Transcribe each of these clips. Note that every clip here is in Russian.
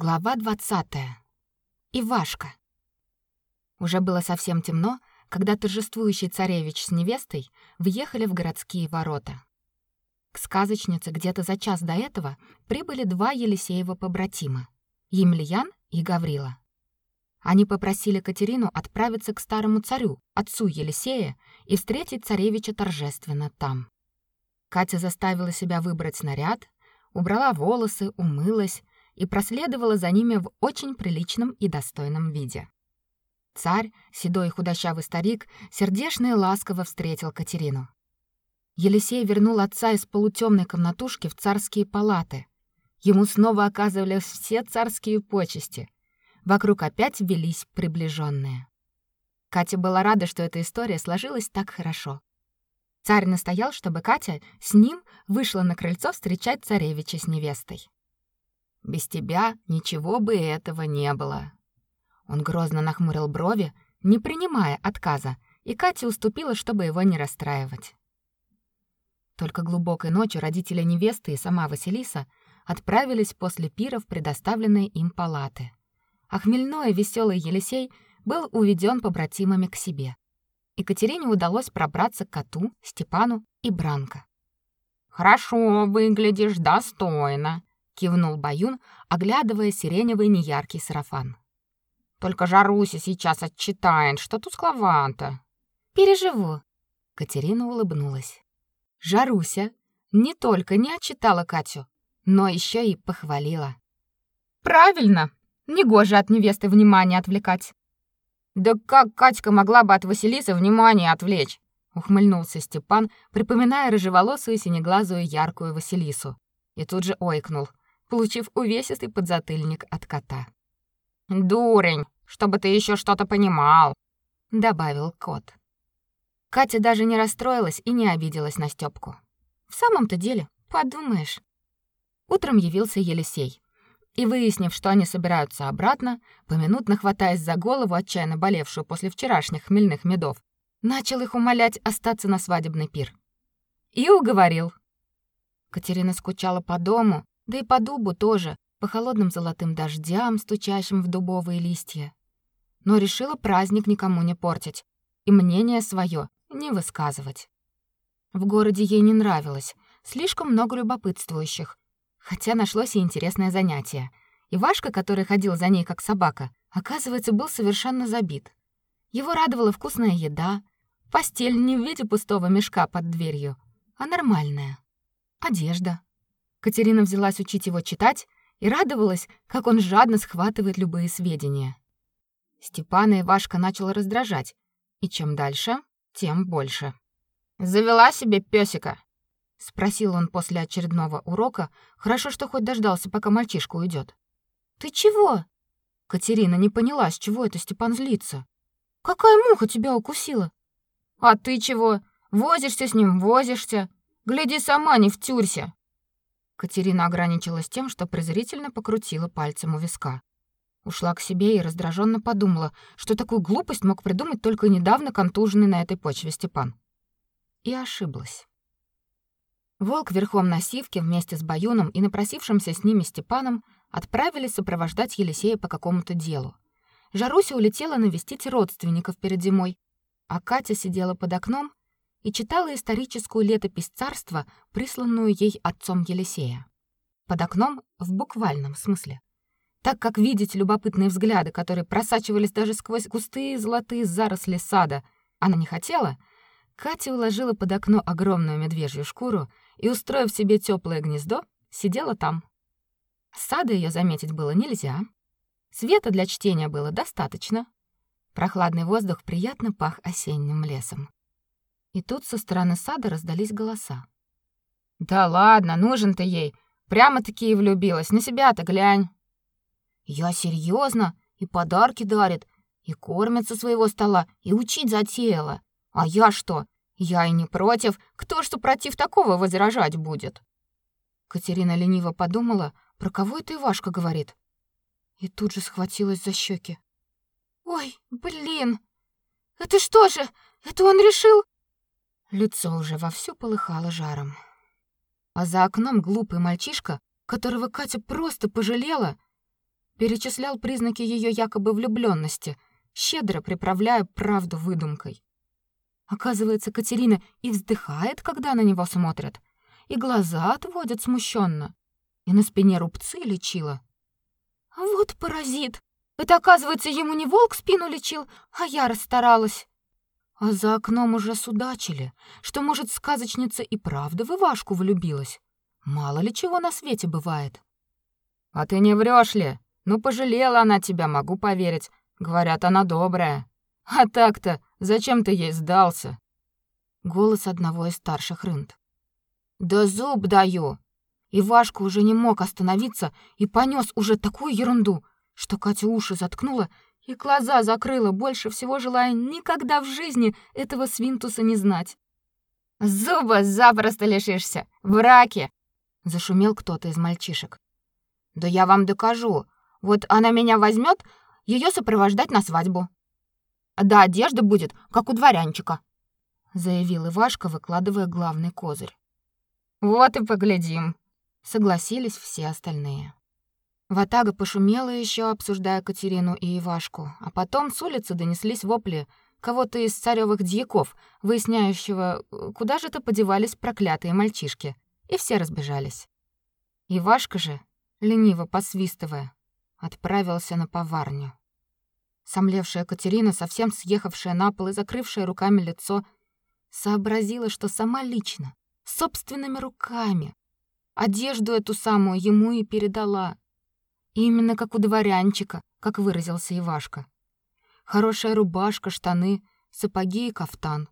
Глава 20. Ивашка. Уже было совсем темно, когда торжествующий царевич с невестой въехали в городские ворота. К сказочнице где-то за час до этого прибыли два Елисеева побратима — Емельян и Гаврила. Они попросили Катерину отправиться к старому царю, отцу Елисея, и встретить царевича торжественно там. Катя заставила себя выбрать наряд, убрала волосы, умылась, и проследовала за ними в очень приличном и достойном виде. Царь, седой и худощавый старик, сердечно и ласково встретил Катерину. Елисей вернул отца из полутемной комнатушки в царские палаты. Ему снова оказывались все царские почести. Вокруг опять велись приближенные. Катя была рада, что эта история сложилась так хорошо. Царь настоял, чтобы Катя с ним вышла на крыльцо встречать царевича с невестой. Без тебя ничего бы этого не было. Он грозно нахмурил брови, не принимая отказа, и Катя уступила, чтобы его не расстраивать. Только глубокой ночью родители невесты и сама Василиса отправились после пира в предоставленные им палаты. А хмельной веселый Елисей был уведен побратимами к себе. Екатерине удалось пробраться к коту, Степану и Бранко. «Хорошо выглядишь, достойно», кивнул Баюн, оглядывая сиреневый неяркий сарафан. Только Жаруся сейчас отчитает, что тускловато. Переживу. Катерина улыбнулась. Жаруся не только не отчитала Катю, но еще и похвалила. Правильно. Негоже от невесты внимание отвлекать. Да как Катька могла бы от Василисы внимание отвлечь? ухмыльнулся Степан, припоминая рыжеволосую синеглазую яркую Василису, и тут же ойкнул получив увесистый подзатыльник от кота. «Дурень, чтобы ты еще что-то понимал», — добавил кот. Катя даже не расстроилась и не обиделась на Стёпку. В самом-то деле, подумаешь. Утром явился Елисей. И выяснив, что они собираются обратно, поминутно хватаясь за голову, отчаянно болевшую после вчерашних хмельных медов, начал их умолять остаться на свадебный пир. И уговорил. Катерина скучала по дому, да и по дубу тоже, по холодным золотым дождям, стучащим в дубовые листья. Но решила праздник никому не портить и мнение свое не высказывать. В городе ей не нравилось, слишком много любопытствующих. Хотя нашлось и интересное занятие. Ивашка, который ходил за ней как собака, оказывается, был совершенно забит. Его радовала вкусная еда, постель не в виде пустого мешка под дверью, а нормальная. Одежда. Катерина взялась учить его читать и радовалась, как он жадно схватывает любые сведения. Степана Ивашка начал раздражать, и чем дальше, тем больше. «Завела себе песика? спросил он после очередного урока, хорошо, что хоть дождался, пока мальчишка уйдет. «Ты чего?» Катерина не поняла, с чего это Степан злится. «Какая муха тебя укусила?» «А ты чего? Возишься с ним, возишься. Гляди, сама не втюрься!» Катерина ограничилась тем, что презрительно покрутила пальцем у виска. Ушла к себе и раздраженно подумала, что такую глупость мог придумать только недавно контуженный на этой почве Степан. И ошиблась. Волк верхом на сивке вместе с Баюном и напросившимся с ними Степаном отправились сопровождать Елисея по какому-то делу. Жаруся улетела навестить родственников перед зимой, а Катя сидела под окном и читала историческую летопись царства, присланную ей отцом Елисея. Под окном в буквальном смысле. Так как видеть любопытные взгляды, которые просачивались даже сквозь густые золотые заросли сада, она не хотела, Катя уложила под окно огромную медвежью шкуру и, устроив себе теплое гнездо, сидела там. Сада ее заметить было нельзя. Света для чтения было достаточно. Прохладный воздух приятно пах осенним лесом. И тут со стороны сада раздались голоса. «Да ладно, нужен ты ей. Прямо-таки и влюбилась. На себя-то глянь». «Я серьезно, И подарки дарит, и кормит со своего стола, и учить затеяла. А я что? Я и не против. Кто что против такого возражать будет?» Катерина лениво подумала, про кого это Ивашка говорит. И тут же схватилась за щеки. «Ой, блин! Это что же? Это он решил?» Лицо уже вовсю полыхало жаром. А за окном глупый мальчишка, которого Катя просто пожалела, перечислял признаки ее якобы влюбленности, щедро приправляя правду выдумкой. Оказывается, Катерина и вздыхает, когда на него смотрят, и глаза отводит смущенно, и на спине рубцы лечила. Вот паразит. Это, оказывается, ему не волк спину лечил, а я расстаралась. А за окном уже судачили, что, может, сказочница и правда в Ивашку влюбилась. Мало ли чего на свете бывает. А ты не врешь ли? Ну, пожалела она тебя, могу поверить. Говорят, она добрая. А так-то, зачем ты ей сдался? Голос одного из старших рынд. Да зуб даю. Ивашка уже не мог остановиться и понес уже такую ерунду, что Катя уши заткнула и глаза закрыла, больше всего желая никогда в жизни этого свинтуса не знать. «Зуба запросто лишишься! В раке!» — зашумел кто-то из мальчишек. «Да я вам докажу. Вот она меня возьмет, ее сопровождать на свадьбу. Да одежда будет, как у дворянчика», — заявил Ивашка, выкладывая главный козырь. «Вот и поглядим», — согласились все остальные. Ватага пошумела еще, обсуждая Катерину и Ивашку, а потом с улицы донеслись вопли кого-то из царевых дьяков, выясняющего, куда же-то подевались проклятые мальчишки, и все разбежались. Ивашка же, лениво посвистывая, отправился на поварню. Сомлевшая Катерина, совсем съехавшая на пол и закрывшая руками лицо, сообразила, что сама лично, собственными руками, одежду эту самую ему и передала. Именно как у дворянчика, как выразился Ивашка. Хорошая рубашка, штаны, сапоги и кафтан.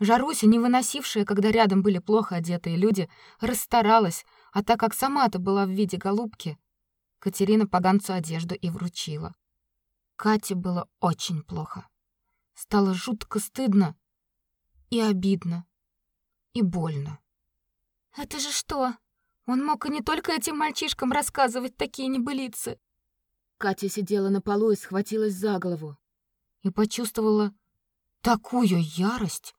Жаруся, не выносившая, когда рядом были плохо одетые люди, расстаралась, а так как сама-то была в виде голубки, Катерина поганцу одежду и вручила. Кате было очень плохо. Стало жутко стыдно и обидно, и больно. «Это же что, он мог и не только этим мальчишкам рассказывать такие небылицы. Катя сидела на полу и схватилась за голову. И почувствовала такую ярость,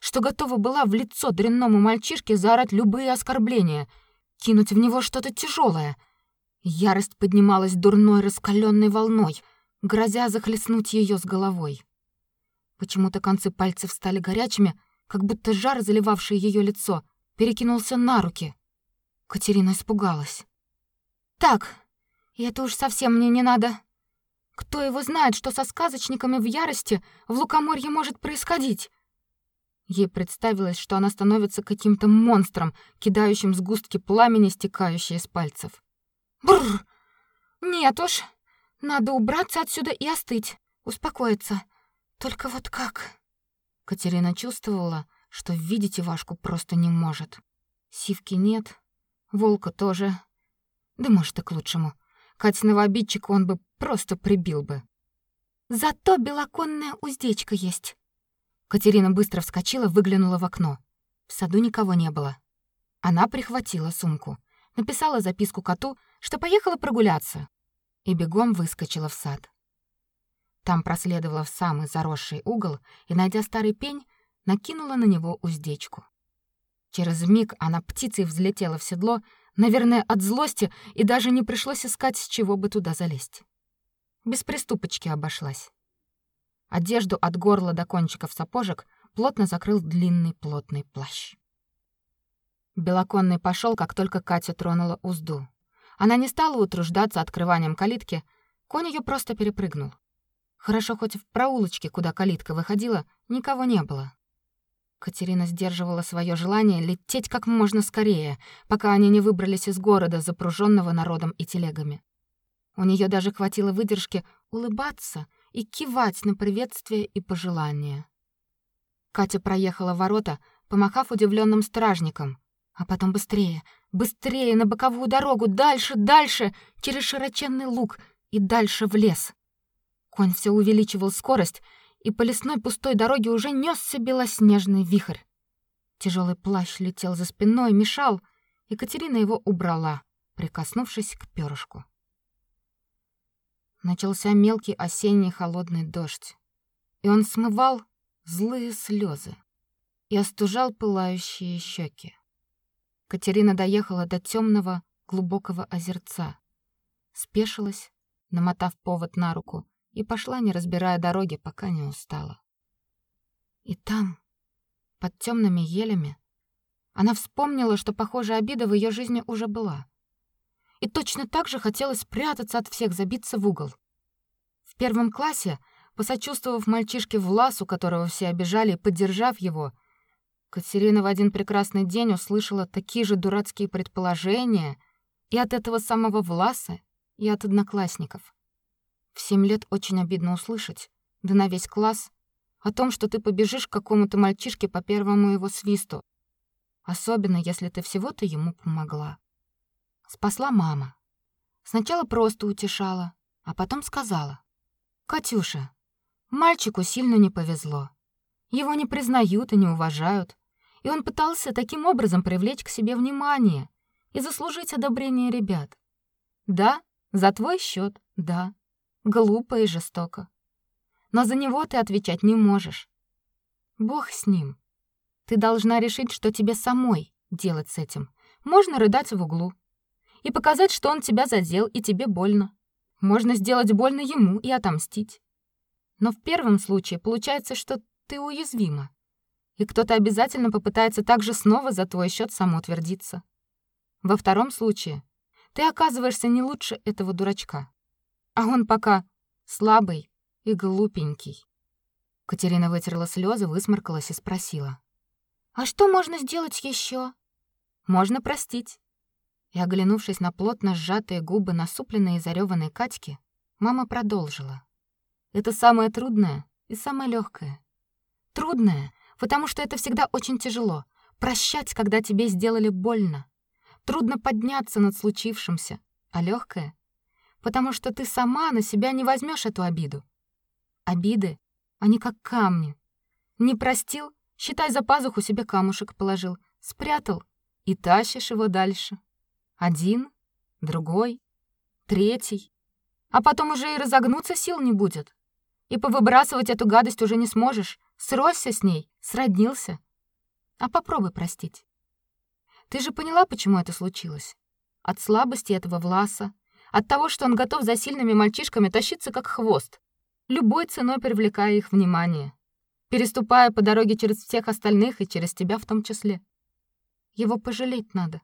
что готова была в лицо дрянному мальчишке заорать любые оскорбления, кинуть в него что-то тяжелое. Ярость поднималась дурной раскаленной волной, грозя захлестнуть ее с головой. Почему-то концы пальцев стали горячими, как будто жар, заливавший ее лицо, перекинулся на руки — Катерина испугалась. Так, и это уж совсем мне не надо. Кто его знает, что со сказочниками в ярости в Лукоморье может происходить? Ей представилось, что она становится каким-то монстром, кидающим сгустки пламени, стекающие из пальцев. Бррр! Нет уж, надо убраться отсюда и остыть, успокоиться. Только вот как? Катерина чувствовала, что видеть Ивашку просто не может. Сивки нет, Волка тоже. Да может, и к лучшему. Катиного обидчика он бы просто прибил бы. Зато белоконная уздечка есть. Катерина быстро вскочила, выглянула в окно. В саду никого не было. Она прихватила сумку, написала записку коту, что поехала прогуляться, и бегом выскочила в сад. Там проследовала в самый заросший угол и, найдя старый пень, накинула на него уздечку. Через миг она птицей взлетела в седло, наверное, от злости, и даже не пришлось искать, с чего бы туда залезть. Без приступочки обошлась. Одежду от горла до кончиков сапожек плотно закрыл длинный плотный плащ. Белоконный пошел, как только Катя тронула узду. Она не стала утруждаться открыванием калитки, конь ее просто перепрыгнул. Хорошо хоть в проулочке, куда калитка выходила, никого не было. Катерина сдерживала свое желание лететь как можно скорее, пока они не выбрались из города, запруженного народом и телегами. У нее даже хватило выдержки улыбаться и кивать на приветствия и пожелания. Катя проехала ворота, помахав удивленным стражникам, а потом быстрее, быстрее на боковую дорогу, дальше, дальше, через широченный луг и дальше в лес. Конь все увеличивал скорость, и по лесной пустой дороге уже нёсся белоснежный вихрь. Тяжелый плащ летел за спиной, мешал, и Катерина его убрала, прикоснувшись к перышку. Начался мелкий осенний холодный дождь, и он смывал злые слезы и остужал пылающие щеки. Катерина доехала до темного глубокого озерца, спешилась намотав повод на руку, и пошла, не разбирая дороги, пока не устала. И там, под темными елями, она вспомнила, что похожая обида в ее жизни уже была. И точно так же хотелось спрятаться от всех, забиться в угол. В первом классе, посочувствовав мальчишке Власу, которого все обижали, и поддержав его, Катерина в один прекрасный день услышала такие же дурацкие предположения и от этого самого Власа, и от одноклассников. В семь лет очень обидно услышать, да на весь класс, о том, что ты побежишь к какому-то мальчишке по первому его свисту, особенно если ты всего-то ему помогла. Спасла мама. Сначала просто утешала, а потом сказала: "Катюша, мальчику сильно не повезло. Его не признают и не уважают, и он пытался таким образом привлечь к себе внимание и заслужить одобрение ребят. Да, за твой счет, да. Глупо и жестоко. Но за него ты отвечать не можешь. Бог с ним. Ты должна решить, что тебе самой делать с этим. Можно рыдать в углу и показать, что он тебя задел и тебе больно. Можно сделать больно ему и отомстить. Но в первом случае получается, что ты уязвима. И кто-то обязательно попытается также снова за твой счет самоутвердиться. Во втором случае ты оказываешься не лучше этого дурачка. А он пока слабый и глупенький. Катерина вытерла слезы, высморкалась и спросила: "А что можно сделать еще? "Можно простить". И оглянувшись на плотно сжатые губы насупленной и зареванной Катьки, мама продолжила: "Это самое трудное и самое легкое. Трудное, потому что это всегда очень тяжело прощать, когда тебе сделали больно. Трудно подняться над случившимся, а легкое, потому что ты сама на себя не возьмешь эту обиду. Обиды, они как камни. Не простил, считай, за пазуху себе камушек положил, спрятал и тащишь его дальше. Один, другой, третий. А потом уже и разогнуться сил не будет. И повыбрасывать эту гадость уже не сможешь. Сросся с ней, сроднился. А попробуй простить. Ты же поняла, почему это случилось? От слабости этого Власа, от того, что он готов за сильными мальчишками тащиться как хвост, любой ценой привлекая их внимание, переступая по дороге через всех остальных и через тебя в том числе. Его пожалеть надо.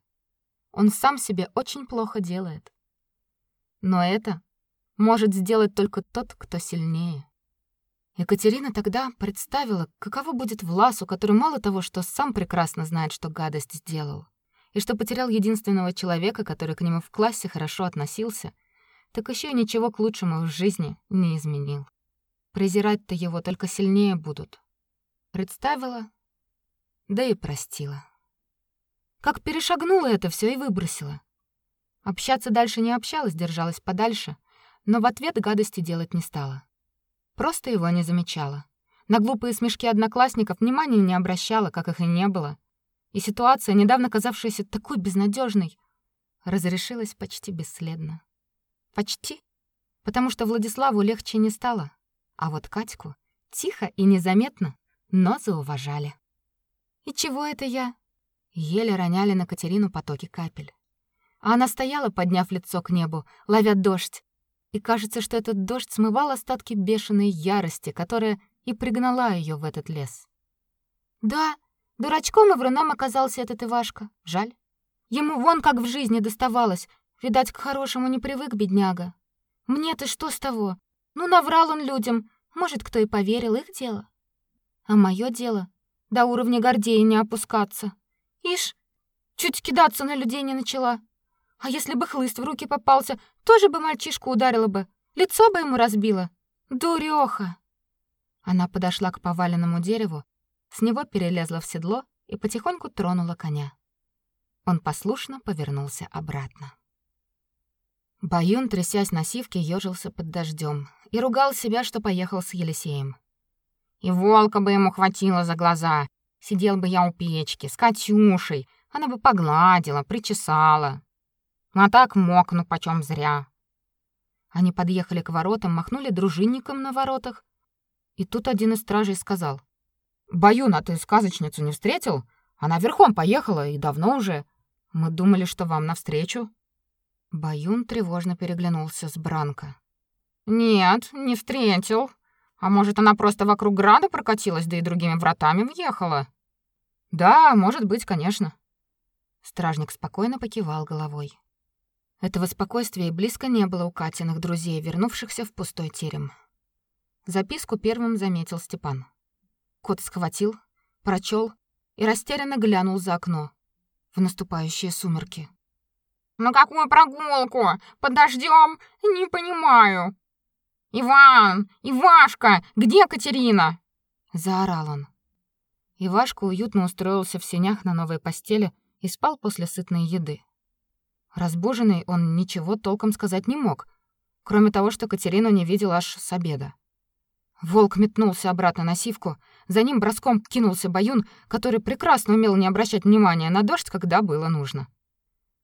Он сам себе очень плохо делает. Но это может сделать только тот, кто сильнее. Екатерина тогда представила, каково будет Власу, который мало того, что сам прекрасно знает, что гадость сделал, и что потерял единственного человека, который к нему в классе хорошо относился, так еще ничего к лучшему в жизни не изменил. Презирать-то его только сильнее будут. Представила, да и простила. Как перешагнула это все и выбросила. Общаться дальше не общалась, держалась подальше, но в ответ гадости делать не стала. Просто его не замечала. На глупые смешки одноклассников внимания не обращала, как их и не было и ситуация, недавно казавшаяся такой безнадежной, разрешилась почти бесследно. Почти, потому что Владиславу легче не стало, а вот Катьку тихо и незаметно, но зауважали. И чего это я? Еле роняли на Катерину потоки капель. А она стояла, подняв лицо к небу, ловя дождь. И кажется, что этот дождь смывал остатки бешеной ярости, которая и пригнала ее в этот лес. Да, Дурачком и вруном оказался этот Ивашка. Жаль. Ему вон как в жизни доставалось. Видать, к хорошему не привык бедняга. Мне-то что с того? Ну, наврал он людям. Может, кто и поверил, их дело. А мое дело — до уровня Гордея не опускаться. Ишь, чуть кидаться на людей не начала. А если бы хлыст в руки попался, тоже бы мальчишку ударила бы. Лицо бы ему разбило. Дурёха. Она подошла к поваленному дереву с него перелезла в седло и потихоньку тронула коня. Он послушно повернулся обратно. Баюн, трясясь на сивке, ёжился под дождем и ругал себя, что поехал с Елисеем. И волка бы ему хватило за глаза. Сидел бы я у печки с Катюшей, она бы погладила, причесала. А так мокну почем зря. Они подъехали к воротам, махнули дружинникам на воротах. И тут один из стражей сказал: Баюн, а ты сказочницу не встретил? Она верхом поехала и давно уже. Мы думали, что вам навстречу. Баюн тревожно переглянулся с Бранко. Нет, не встретил. А может, она просто вокруг града прокатилась, да и другими вратами въехала? Да, может быть, конечно. Стражник спокойно покивал головой. Этого спокойствия и близко не было у Катиных друзей, вернувшихся в пустой терем. Записку первым заметил Степан. Кот схватил, прочел и растерянно глянул за окно в наступающие сумерки. «На какую прогулку? Под дождем? Не понимаю!» «Иван! Ивашка! Где Катерина?» — заорал он. Ивашка уютно устроился в сенях на новой постели и спал после сытной еды. Разбуженный он ничего толком сказать не мог, кроме того, что Катерину не видел аж с обеда. Волк метнулся обратно на сивку, за ним броском кинулся Баюн, который прекрасно умел не обращать внимания на дождь, когда было нужно.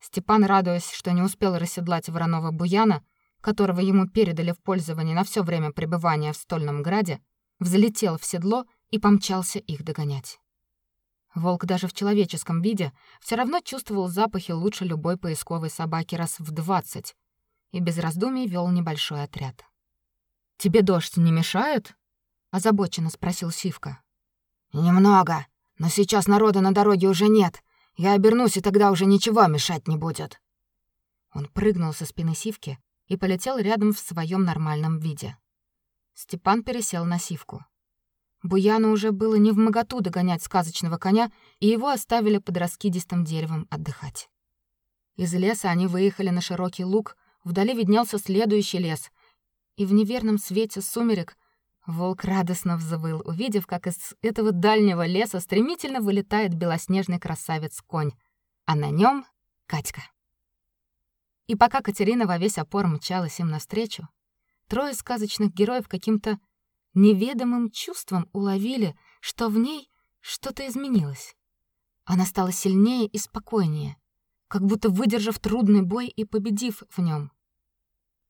Степан, радуясь, что не успел расседлать вороного буяна, которого ему передали в пользование на все время пребывания в Стольном Граде, взлетел в седло и помчался их догонять. Волк даже в человеческом виде все равно чувствовал запахи лучше любой поисковой собаки раз в двадцать и без раздумий вел небольшой отряд. «Тебе дождь не мешает?» — озабоченно спросил Сивка. «Немного, но сейчас народа на дороге уже нет. Я обернусь, и тогда уже ничего мешать не будет. Он прыгнул со спины Сивки и полетел рядом в своем нормальном виде. Степан пересел на Сивку. Буяну уже было не в моготу догонять сказочного коня, и его оставили под раскидистым деревом отдыхать. Из леса они выехали на широкий луг, вдали виднелся следующий лес, и в неверном свете сумерек Волк радостно взвыл, увидев, как из этого дальнего леса стремительно вылетает белоснежный красавец-конь, а на нем Катька. И пока Катерина во весь опор мчалась им навстречу, трое сказочных героев каким-то неведомым чувством уловили, что в ней что-то изменилось. Она стала сильнее и спокойнее, как будто выдержав трудный бой и победив в нем.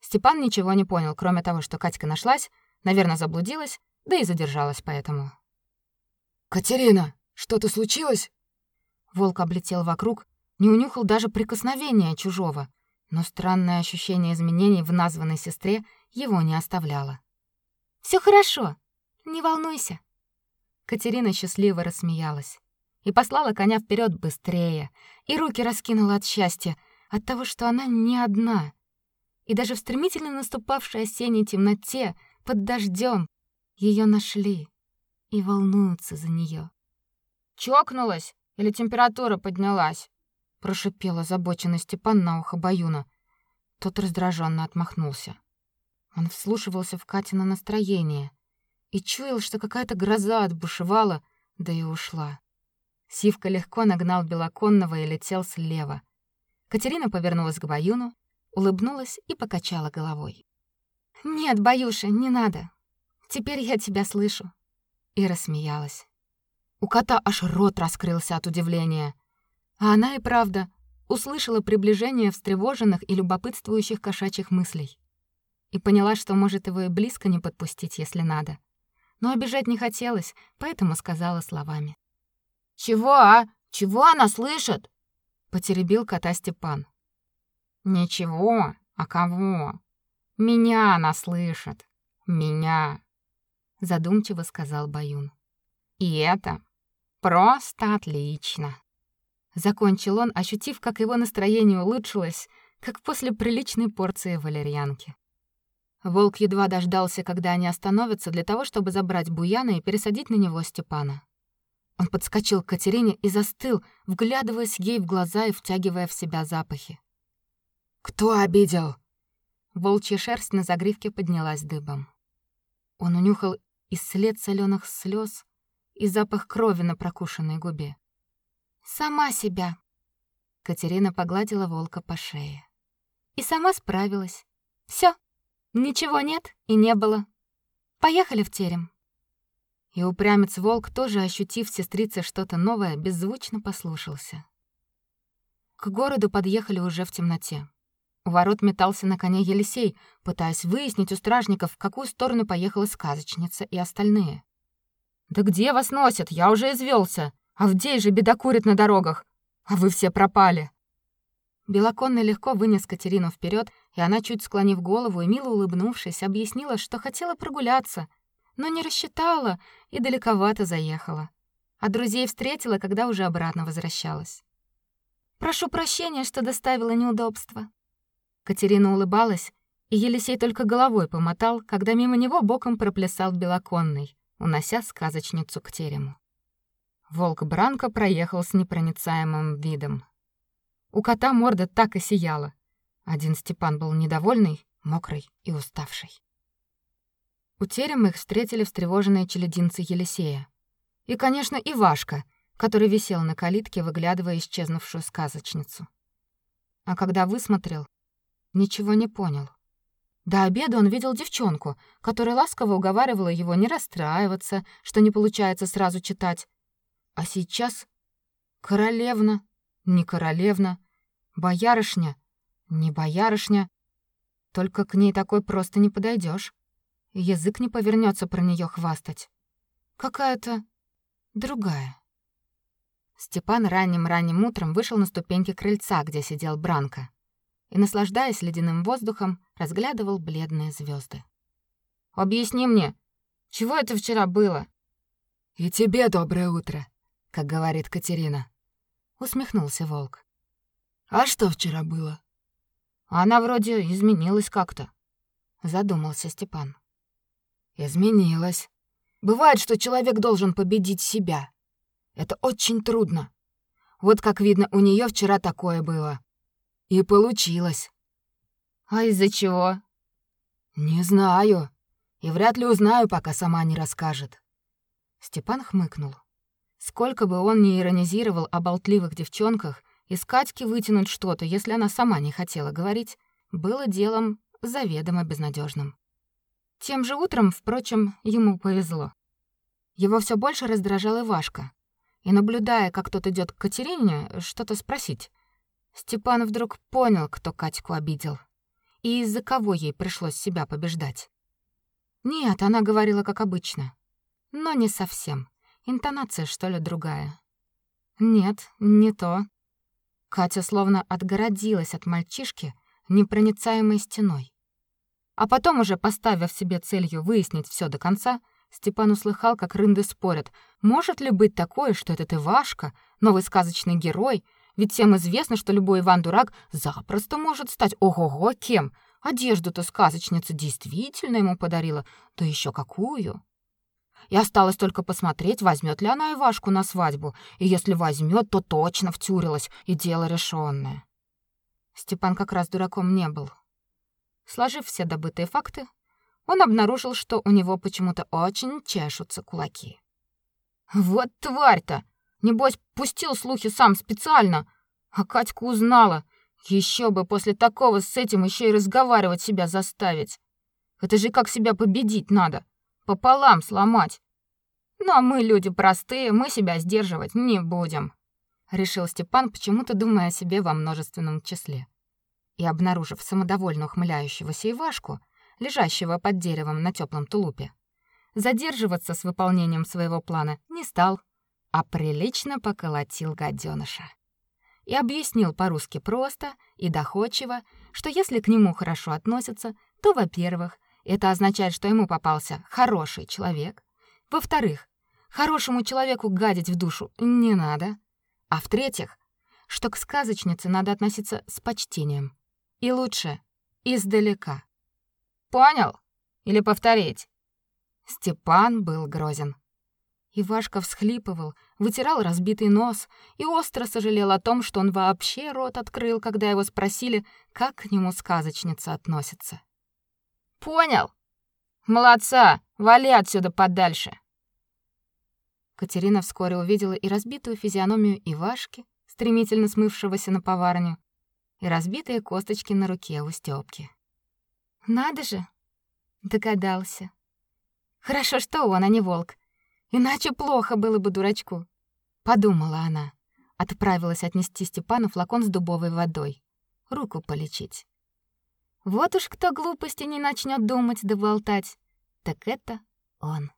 Степан ничего не понял, кроме того, что Катька нашлась, Наверное, заблудилась, да и задержалась поэтому. «Катерина, что-то случилось?» Волк облетел вокруг, не унюхал даже прикосновения чужого, но странное ощущение изменений в названной сестре его не оставляло. Все хорошо, не волнуйся». Катерина счастливо рассмеялась и послала коня вперед быстрее, и руки раскинула от счастья, от того, что она не одна. И даже в стремительно наступавшей осенней темноте под дождем. Ее нашли и волнуются за нее. Чокнулась или температура поднялась? прошипел озабоченный Степан на ухо Баюна. Тот раздраженно отмахнулся. Он вслушивался в Катина настроение и чуял, что какая-то гроза отбушевала, да и ушла. Сивка легко нагнал Белоконного и летел слева. Катерина повернулась к Баюну, улыбнулась и покачала головой. «Нет, Баюша, не надо. Теперь я тебя слышу». И рассмеялась. У кота аж рот раскрылся от удивления. А она и правда услышала приближение встревоженных и любопытствующих кошачьих мыслей. И поняла, что может его и близко не подпустить, если надо. Но обижать не хотелось, поэтому сказала словами. «Чего, а? Чего она слышит?» Потеребил кота Степан. «Ничего, а кого?» Меня она слышит. Меня, задумчиво сказал Баюн. И это просто отлично. Закончил он, ощутив, как его настроение улучшилось, как после приличной порции валерьянки. Волк едва дождался, когда они остановятся для того, чтобы забрать Буяна и пересадить на него Степана. Он подскочил к Катерине и застыл, вглядываясь ей в глаза и втягивая в себя запахи. «Кто обидел?» Волчья шерсть на загривке поднялась дыбом. Он унюхал и след соленых слез, и запах крови на прокушенной губе. «Сама себя!» Катерина погладила волка по шее. «И сама справилась. Все, ничего нет и не было. Поехали в терем». И упрямец-волк, тоже ощутив в сестрице что-то новое, беззвучно послушался. К городу подъехали уже в темноте. У ворот метался на коне Елисей, пытаясь выяснить у стражников, в какую сторону поехала сказочница и остальные. «Да где вас носят? Я уже извелся. А где же беда курит на дорогах? А вы все пропали!» Белоконный легко вынес Катерину вперед, и она, чуть склонив голову и мило улыбнувшись, объяснила, что хотела прогуляться, но не рассчитала и далековато заехала. А друзей встретила, когда уже обратно возвращалась. «Прошу прощения, что доставила неудобства». Катерина улыбалась, и Елисей только головой помотал, когда мимо него боком проплясал Белоконный, унося сказочницу к терему. Волк Бранко проехал с непроницаемым видом. У кота морда так и сияла. Один Степан был недовольный, мокрый и уставший. У терема их встретили встревоженные челядинцы Елисея. И, конечно, Ивашка, который висел на калитке, выглядывая исчезнувшую сказочницу. А когда высмотрел, ничего не понял. До обеда он видел девчонку, которая ласково уговаривала его не расстраиваться, что не получается сразу читать. А сейчас королевна, не королевна, Боярышня? Не боярышня. Только к ней такой просто не подойдешь. Язык не повернется про нее хвастать. Какая-то другая. Степан ранним-ранним утром вышел на ступеньки крыльца, где сидел Бранко, и, наслаждаясь ледяным воздухом, разглядывал бледные звезды. «Объясни мне, чего это вчера было?» «И тебе доброе утро», — как говорит Катерина. Усмехнулся волк. А что вчера было? Она вроде изменилась как-то, задумался Степан. Изменилась. Бывает, что человек должен победить себя. Это очень трудно. Вот как видно, у нее вчера такое было. И получилось. А из-за чего? Не знаю. И вряд ли узнаю, пока сама не расскажет. Степан хмыкнул. Сколько бы он ни иронизировал о болтливых девчонках, из Катьки вытянуть что-то, если она сама не хотела говорить, было делом заведомо безнадежным. Тем же утром, впрочем, ему повезло. Его все больше раздражал Ивашка. И наблюдая, как тот идет к Катерине, что-то спросить, Степан вдруг понял, кто Катьку обидел и из-за кого ей пришлось себя побеждать. Нет, она говорила как обычно, но не совсем. Интонация, что ли, другая. Нет, не то. Катя словно отгородилась от мальчишки непроницаемой стеной. А потом уже поставив себе целью выяснить все до конца, Степан услыхал, как рынды спорят, может ли быть такое, что этот Ивашка, новый сказочный герой, ведь всем известно, что любой Иван-дурак запросто может стать ого-го кем. Одежду-то сказочница действительно ему подарила, да еще какую. И осталось только посмотреть, возьмет ли она Ивашку на свадьбу. И если возьмет, то точно втюрилась, и дело решенное. Степан как раз дураком не был. Сложив все добытые факты, он обнаружил, что у него почему-то очень чешутся кулаки. Вот тварь-то! Небось, пустил слухи сам специально. А Катька узнала. Еще бы после такого с этим еще и разговаривать себя заставить. Это же как себя победить надо пополам сломать. Но мы люди простые, мы себя сдерживать не будем, решил Степан, почему-то думая о себе во множественном числе. И обнаружив самодовольно ухмыляющегося Ивашку, лежащего под деревом на теплом тулупе, задерживаться с выполнением своего плана не стал, а прилично поколотил гаденыша. И объяснил по-русски просто и доходчиво, что если к нему хорошо относятся, то, во-первых, это означает, что ему попался хороший человек. Во-вторых, хорошему человеку гадить в душу не надо. А в-третьих, что к сказочнице надо относиться с почтением. И лучше издалека. Понял? Или повторить? Степан был грозен. Ивашка всхлипывал, вытирал разбитый нос и остро сожалел о том, что он вообще рот открыл, когда его спросили, как к нему сказочница относится. Понял? Молодца, вали отсюда подальше. Катерина вскоре увидела и разбитую физиономию Ивашки, стремительно смывшегося на поварню, и разбитые косточки на руке у Стёпки. Надо же, догадался. Хорошо, что он, а не волк. Иначе плохо было бы дурачку, подумала она. Отправилась отнести Степану флакон с дубовой водой, руку полечить. Вот уж кто глупости не начнет думать да болтать, так это он.